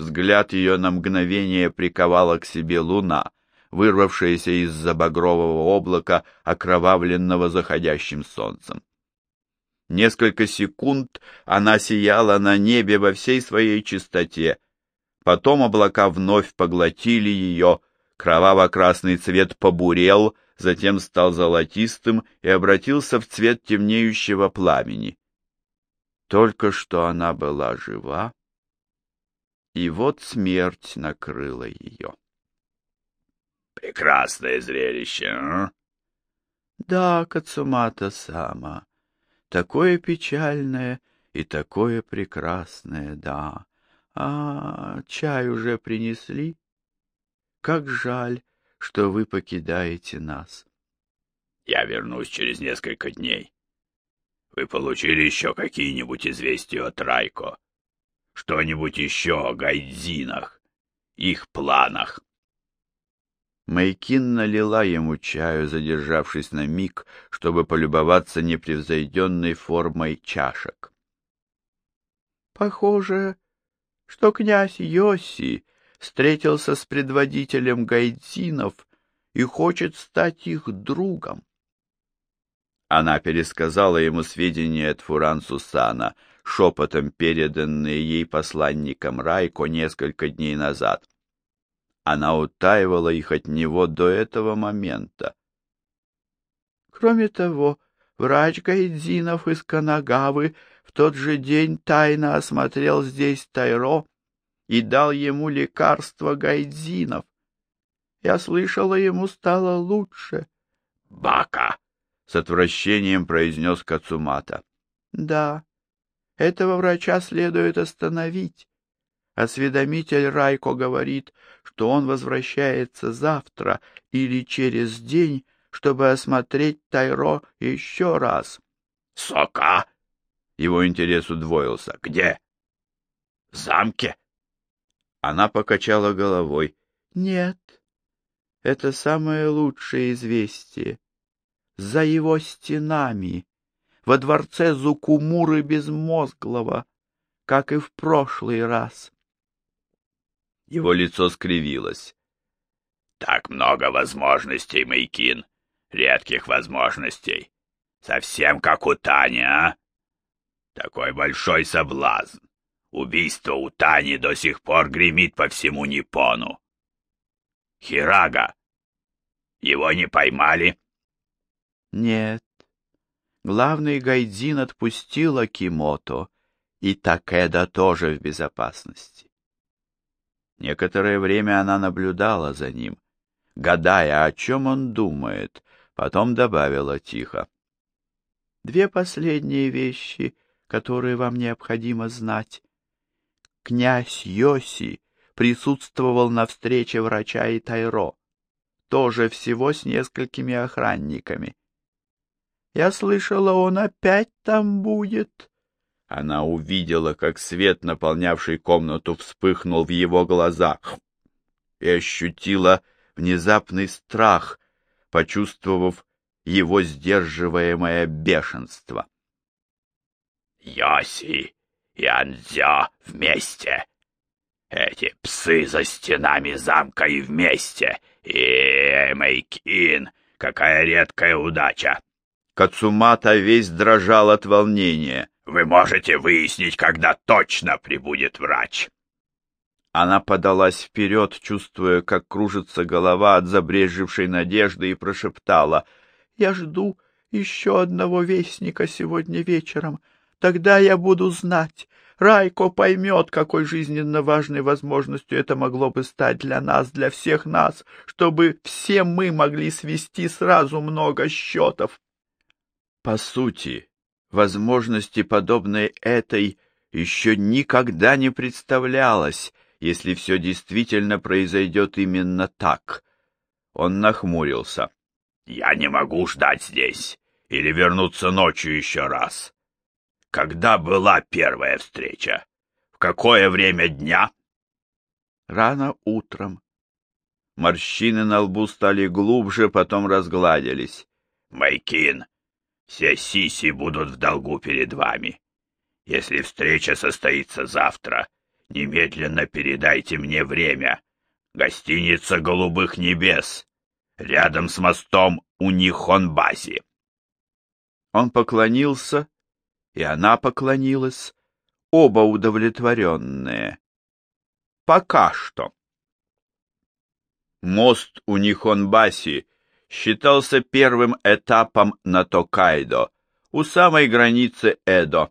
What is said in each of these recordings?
Взгляд ее на мгновение приковала к себе луна, вырвавшаяся из-за багрового облака, окровавленного заходящим солнцем. Несколько секунд она сияла на небе во всей своей чистоте. Потом облака вновь поглотили ее, кроваво-красный цвет побурел, затем стал золотистым и обратился в цвет темнеющего пламени. Только что она была жива, и вот смерть накрыла ее. Прекрасное зрелище, а? Да, Кацумата Сама, такое печальное и такое прекрасное, да. А, чай уже принесли? Как жаль, что вы покидаете нас. Я вернусь через несколько дней. Вы получили еще какие-нибудь известия от Райко? Что-нибудь еще о гайдзинах, их планах? Майкин налила ему чаю, задержавшись на миг, чтобы полюбоваться непревзойденной формой чашек. — Похоже, что князь Йоси встретился с предводителем гайдзинов и хочет стать их другом. Она пересказала ему сведения от Фуран Сусана, шепотом переданные ей посланником Райко несколько дней назад. Она утаивала их от него до этого момента. Кроме того, врач Гайдзинов из Канагавы в тот же день тайно осмотрел здесь Тайро и дал ему лекарство Гайдзинов. Я слышала, ему стало лучше. — Бака! — с отвращением произнес Кацумата. — Да, этого врача следует остановить. Осведомитель Райко говорит, что он возвращается завтра или через день, чтобы осмотреть Тайро еще раз. — Сока! — его интерес удвоился. — Где? — В замке? Она покачала головой. — Нет, это самое лучшее известие. За его стенами, во дворце Зукумуры Безмозглого, как и в прошлый раз. Его лицо скривилось. Так много возможностей, Майкин. Редких возможностей. Совсем как у Тани, а? Такой большой соблазн. Убийство у Тани до сих пор гремит по всему Ниппону. Хирага. Его не поймали? Нет. Главный гайдзин отпустил Акимото, и Такеда тоже в безопасности. Некоторое время она наблюдала за ним, гадая, о чем он думает, потом добавила тихо. «Две последние вещи, которые вам необходимо знать. Князь Йоси присутствовал на встрече врача и Тайро, тоже всего с несколькими охранниками. Я слышала, он опять там будет. Она увидела, как свет, наполнявший комнату, вспыхнул в его глазах и ощутила внезапный страх, почувствовав его сдерживаемое бешенство. «Йоси и Анзё вместе! Эти псы за стенами замка и вместе! И Мэйкин, какая редкая удача!» Кацумата весь дрожал от волнения. Вы можете выяснить, когда точно прибудет врач. Она подалась вперед, чувствуя, как кружится голова от забрежевшей надежды, и прошептала. — Я жду еще одного вестника сегодня вечером. Тогда я буду знать. Райко поймет, какой жизненно важной возможностью это могло бы стать для нас, для всех нас, чтобы все мы могли свести сразу много счетов. По сути, Возможности, подобной этой, еще никогда не представлялось, если все действительно произойдет именно так. Он нахмурился. «Я не могу ждать здесь или вернуться ночью еще раз. Когда была первая встреча? В какое время дня?» «Рано утром». Морщины на лбу стали глубже, потом разгладились. «Майкин, все сиси будут в долгу перед вами. Если встреча состоится завтра, Немедленно передайте мне время. Гостиница «Голубых небес», рядом с мостом у Нихонбаси. Он поклонился, и она поклонилась, оба удовлетворенные. Пока что. Мост у Нихонбаси считался первым этапом на Токайдо, у самой границы Эдо,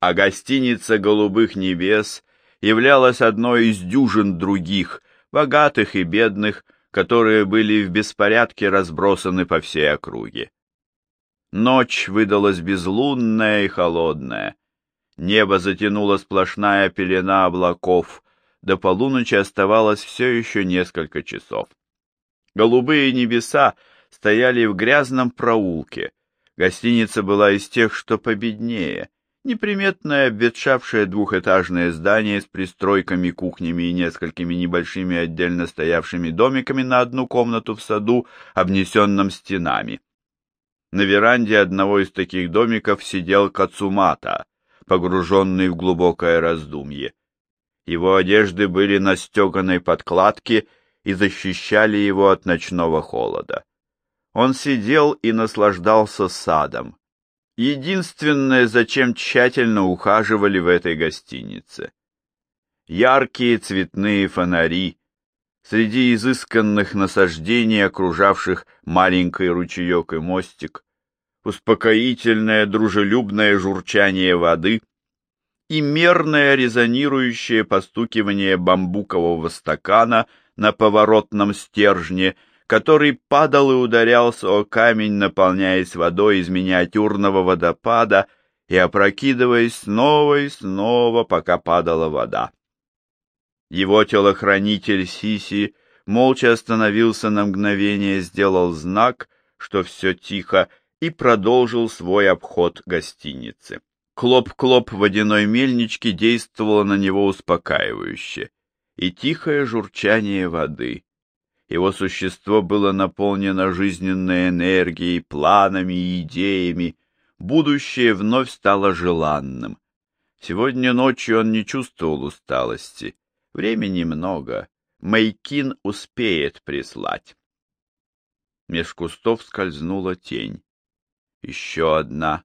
а гостиница «Голубых небес» являлась одной из дюжин других, богатых и бедных, которые были в беспорядке разбросаны по всей округе. Ночь выдалась безлунная и холодная. Небо затянула сплошная пелена облаков. До полуночи оставалось все еще несколько часов. Голубые небеса стояли в грязном проулке. Гостиница была из тех, что победнее. Неприметное, обветшавшее двухэтажное здание с пристройками, кухнями и несколькими небольшими отдельно стоявшими домиками на одну комнату в саду, обнесенном стенами. На веранде одного из таких домиков сидел Кацумата, погруженный в глубокое раздумье. Его одежды были на стеганой подкладке и защищали его от ночного холода. Он сидел и наслаждался садом. Единственное, зачем тщательно ухаживали в этой гостинице. Яркие цветные фонари, Среди изысканных насаждений, окружавших маленький ручеек и мостик, успокоительное дружелюбное журчание воды и мерное резонирующее постукивание бамбукового стакана на поворотном стержне, который падал и ударялся о камень, наполняясь водой из миниатюрного водопада и опрокидываясь снова и снова, пока падала вода. Его телохранитель Сиси молча остановился на мгновение, сделал знак, что все тихо, и продолжил свой обход гостиницы. Клоп-клоп водяной мельнички действовало на него успокаивающе, и тихое журчание воды. Его существо было наполнено жизненной энергией, планами и идеями. Будущее вновь стало желанным. Сегодня ночью он не чувствовал усталости. Времени много. Майкин успеет прислать. Меж кустов скользнула тень. Еще одна.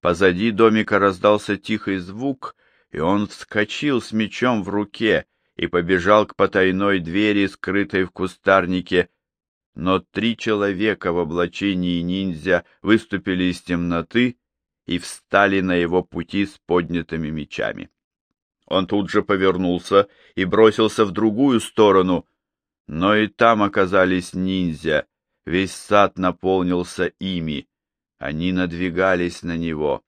Позади домика раздался тихий звук, и он вскочил с мечом в руке и побежал к потайной двери, скрытой в кустарнике, но три человека в облачении ниндзя выступили из темноты и встали на его пути с поднятыми мечами. Он тут же повернулся и бросился в другую сторону, но и там оказались ниндзя. Весь сад наполнился ими. Они надвигались на него.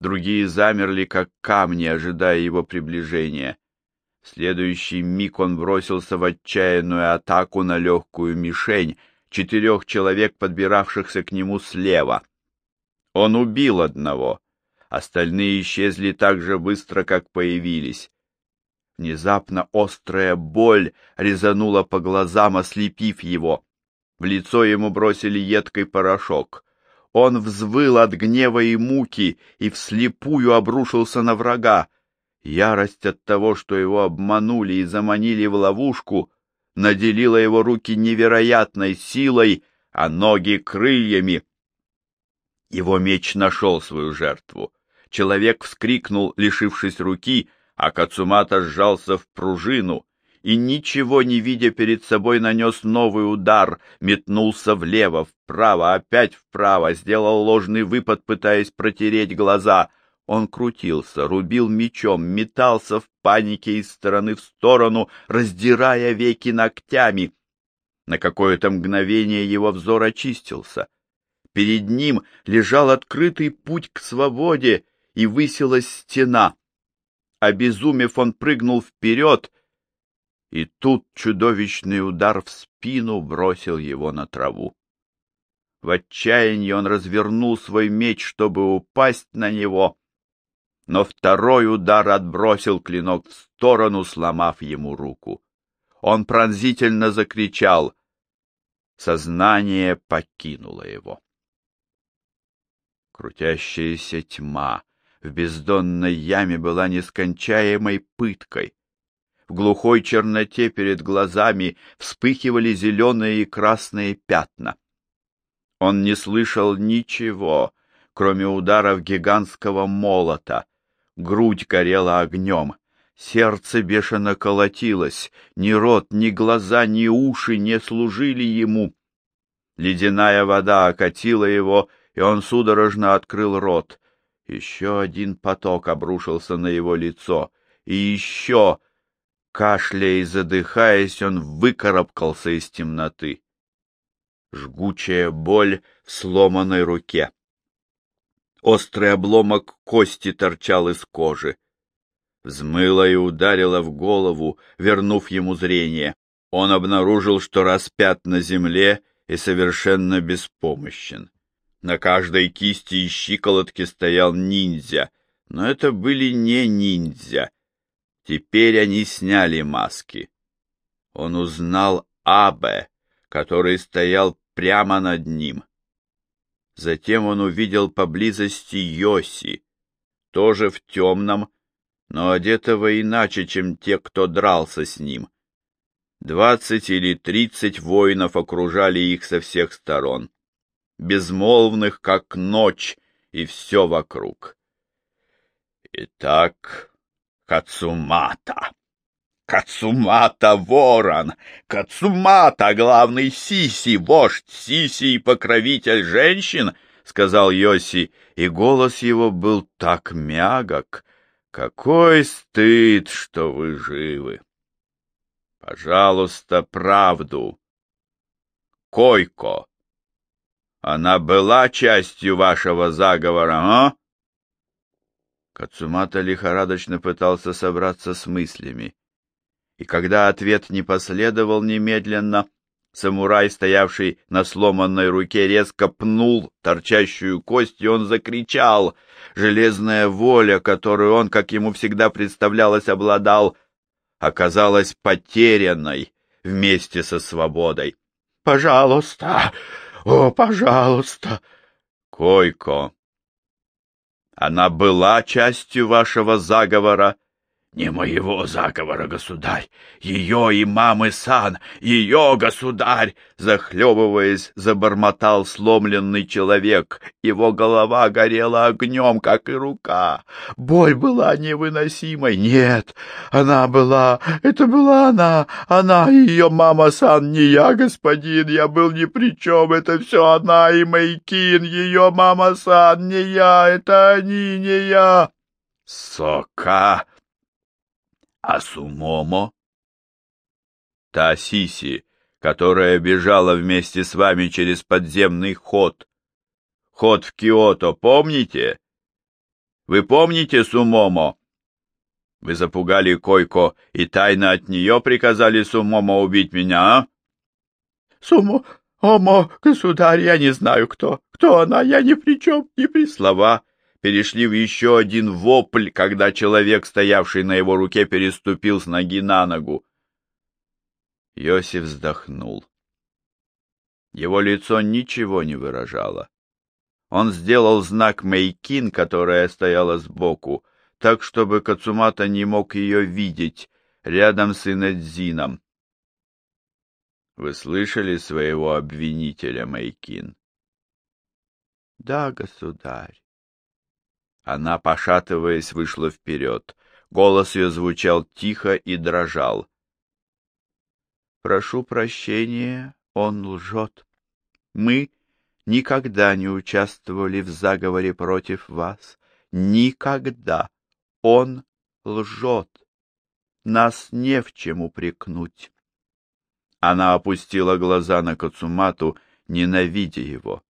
Другие замерли, как камни, ожидая его приближения. В следующий миг он бросился в отчаянную атаку на легкую мишень, четырех человек, подбиравшихся к нему слева. Он убил одного, Остальные исчезли так же быстро, как появились. Внезапно острая боль резанула по глазам, ослепив его. В лицо ему бросили едкий порошок. Он взвыл от гнева и муки и вслепую обрушился на врага. Ярость от того, что его обманули и заманили в ловушку, наделила его руки невероятной силой, а ноги — крыльями. Его меч нашел свою жертву. Человек вскрикнул, лишившись руки, а Кацумата сжался в пружину и, ничего не видя перед собой, нанес новый удар, метнулся влево, вправо, опять вправо, сделал ложный выпад, пытаясь протереть глаза. Он крутился, рубил мечом, метался в панике из стороны в сторону, раздирая веки ногтями. На какое-то мгновение его взор очистился. Перед ним лежал открытый путь к свободе, и высилась стена. Обезумев, он прыгнул вперед, и тут чудовищный удар в спину бросил его на траву. В отчаянии он развернул свой меч, чтобы упасть на него, но второй удар отбросил клинок в сторону, сломав ему руку. Он пронзительно закричал. Сознание покинуло его. Крутящаяся тьма в бездонной яме была нескончаемой пыткой. В глухой черноте перед глазами вспыхивали зеленые и красные пятна. Он не слышал ничего, кроме ударов гигантского молота. Грудь горела огнем. Сердце бешено колотилось, ни рот, ни глаза, ни уши не служили ему. Ледяная вода окатила его, и он судорожно открыл рот. Еще один поток обрушился на его лицо, и еще, кашляя и задыхаясь, он выкарабкался из темноты. Жгучая боль в сломанной руке. Острый обломок кости торчал из кожи взмыла и ударила в голову, вернув ему зрение. Он обнаружил, что распят на земле и совершенно беспомощен. На каждой кисти и щиколотке стоял ниндзя, но это были не ниндзя. Теперь они сняли маски. Он узнал Абе, который стоял прямо над ним. Затем он увидел поблизости Йоси, тоже в темном, но одетого иначе, чем те, кто дрался с ним. Двадцать или тридцать воинов окружали их со всех сторон, безмолвных, как ночь, и все вокруг. Итак, Кацумата. Кацумата ворон! Кацумата главный Сиси, вождь Сиси и покровитель женщин, — сказал Йоси, и голос его был так мягок, какой стыд, что вы живы! Пожалуйста, правду. Койко. Она была частью вашего заговора, а? Кацумата лихорадочно пытался собраться с мыслями. И когда ответ не последовал немедленно, самурай, стоявший на сломанной руке, резко пнул торчащую кость, и он закричал — железная воля, которую он, как ему всегда представлялось, обладал, оказалась потерянной вместе со свободой. «Пожалуйста! О, пожалуйста!» «Койко! Она была частью вашего заговора?» Не моего заговора, государь, ее и мамы сан, ее, государь, захлебываясь, забормотал сломленный человек. Его голова горела огнем, как и рука. Боль была невыносимой. Нет, она была, это была она, она и ее мама сан, не я, господин, я был ни при чем, это все она и Майкин, ее мама сан, не я, это они, не я. Сока! А Сумомо? Та Сиси, которая бежала вместе с вами через подземный ход. Ход в Киото, помните? Вы помните Сумомо? Вы запугали Койко и тайно от нее приказали Сумомо убить меня, а? Сумо, Омо, государь, я не знаю, кто. Кто она, я ни при чем, ни при слова перешли в еще один вопль, когда человек, стоявший на его руке, переступил с ноги на ногу. Йосиф вздохнул. Его лицо ничего не выражало. Он сделал знак Мейкин, которая стояла сбоку, так, чтобы Кацумата не мог ее видеть, рядом с Инадзином. Вы слышали своего обвинителя, Мейкин? — Да, государь. Она, пошатываясь, вышла вперед. Голос ее звучал тихо и дрожал. «Прошу прощения, он лжет. Мы никогда не участвовали в заговоре против вас. Никогда. Он лжет. Нас не в чем упрекнуть». Она опустила глаза на Кацумату, ненавидя его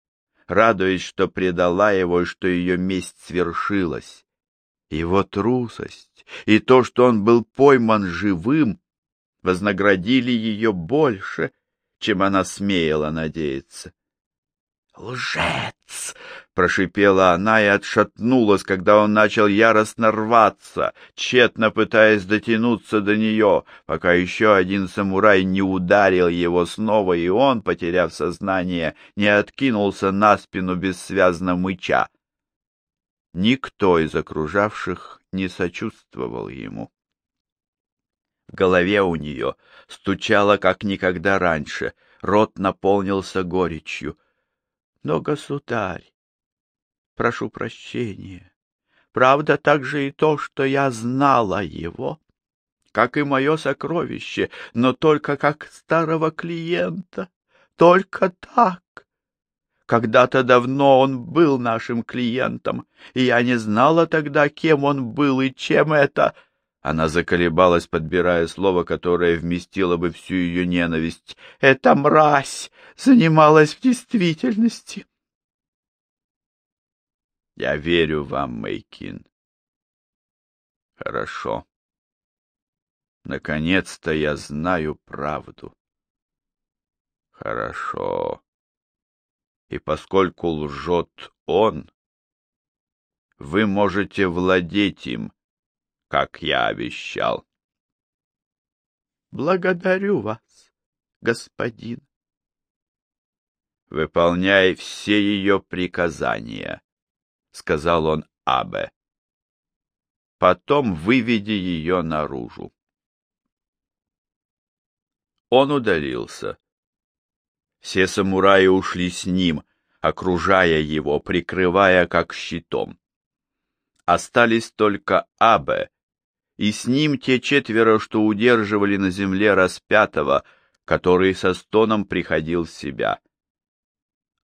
радуясь, что предала его и что ее месть свершилась. Его трусость и то, что он был пойман живым, вознаградили ее больше, чем она смеяла надеяться. «Лжец!» — прошипела она и отшатнулась, когда он начал яростно рваться, тщетно пытаясь дотянуться до нее, пока еще один самурай не ударил его снова, и он, потеряв сознание, не откинулся на спину бессвязно мыча. Никто из окружавших не сочувствовал ему. В голове у нее стучало, как никогда раньше, рот наполнился горечью. Но, государь, прошу прощения, правда также и то, что я знала его, как и мое сокровище, но только как старого клиента, только так. Когда-то давно он был нашим клиентом, и я не знала тогда, кем он был и чем это. Она заколебалась, подбирая слово, которое вместило бы всю ее ненависть. Эта мразь занималась в действительности. Я верю вам, Мейкин. Хорошо. Наконец-то я знаю правду. Хорошо. И поскольку лжет он, вы можете владеть им, как я обещал. Благодарю вас, господин. Выполняй все ее приказания, сказал он Абе. Потом выведи ее наружу. Он удалился. Все самураи ушли с ним, окружая его, прикрывая как щитом. Остались только Абе, и с ним те четверо, что удерживали на земле распятого, который со стоном приходил в себя.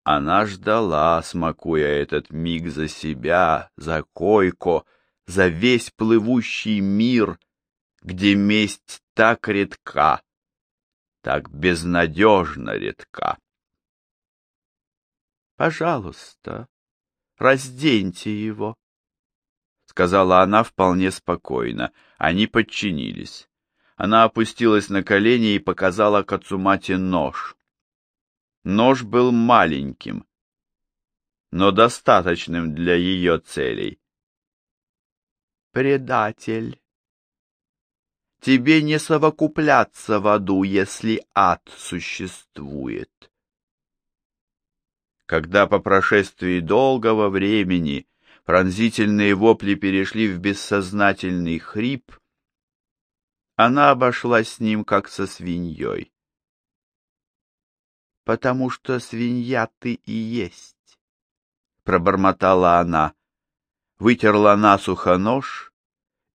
Она ждала, смакуя этот миг за себя, за койко, за весь плывущий мир, где месть так редка, так безнадежно редка. «Пожалуйста, разденьте его», — сказала она вполне спокойно. Они подчинились. Она опустилась на колени и показала Кацумате нож. Нож был маленьким, но достаточным для ее целей. «Предатель», Тебе не совокупляться в аду, если ад существует. Когда по прошествии долгого времени пронзительные вопли перешли в бессознательный хрип, она обошлась с ним, как со свиньей. «Потому что свинья ты и есть», — пробормотала она, вытерла насухо нож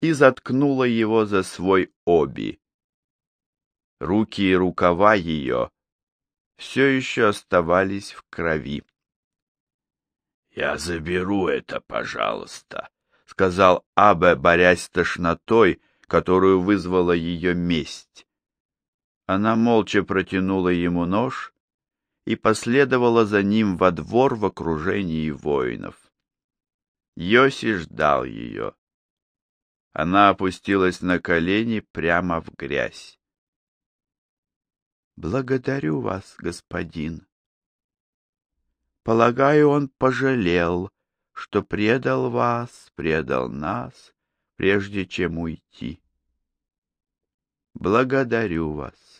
и заткнула его за свой оби. Руки и рукава ее все еще оставались в крови. — Я заберу это, пожалуйста, — сказал Абе, борясь с тошнотой, которую вызвала ее месть. Она молча протянула ему нож и последовала за ним во двор в окружении воинов. Йоси ждал ее. Она опустилась на колени прямо в грязь. «Благодарю вас, господин. Полагаю, он пожалел, что предал вас, предал нас, прежде чем уйти. Благодарю вас.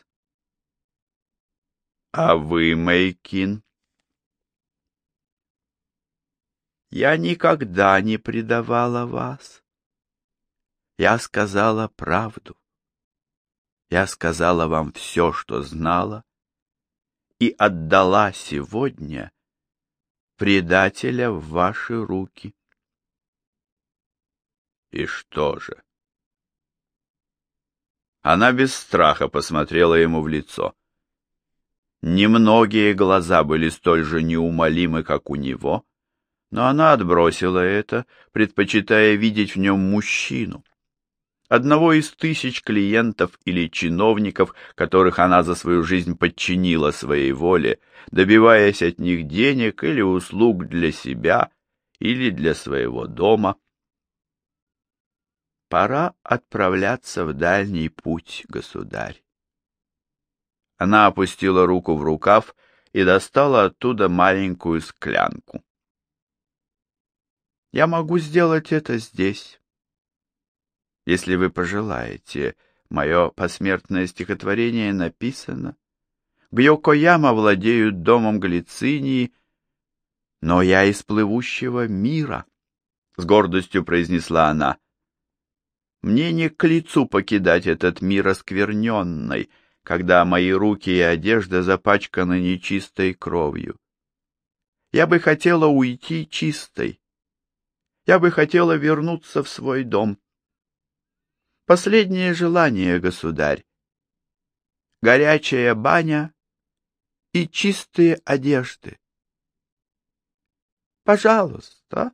А вы, Мейкин? Я никогда не предавала вас. Я сказала правду. Я сказала вам все, что знала, и отдала сегодня предателя в ваши руки. И что же? Она без страха посмотрела ему в лицо. Немногие глаза были столь же неумолимы, как у него, но она отбросила это, предпочитая видеть в нем мужчину одного из тысяч клиентов или чиновников, которых она за свою жизнь подчинила своей воле, добиваясь от них денег или услуг для себя или для своего дома. Пора отправляться в дальний путь, государь. Она опустила руку в рукав и достала оттуда маленькую склянку. Я могу сделать это здесь, если вы пожелаете. Мое посмертное стихотворение написано. Бьёкояма владеют домом Галицинии, но я из плывущего мира. с гордостью произнесла она. Мне не к лицу покидать этот мир оскверненный, когда мои руки и одежда запачканы нечистой кровью. Я бы хотела уйти чистой. Я бы хотела вернуться в свой дом. Последнее желание, государь. Горячая баня и чистые одежды. Пожалуйста.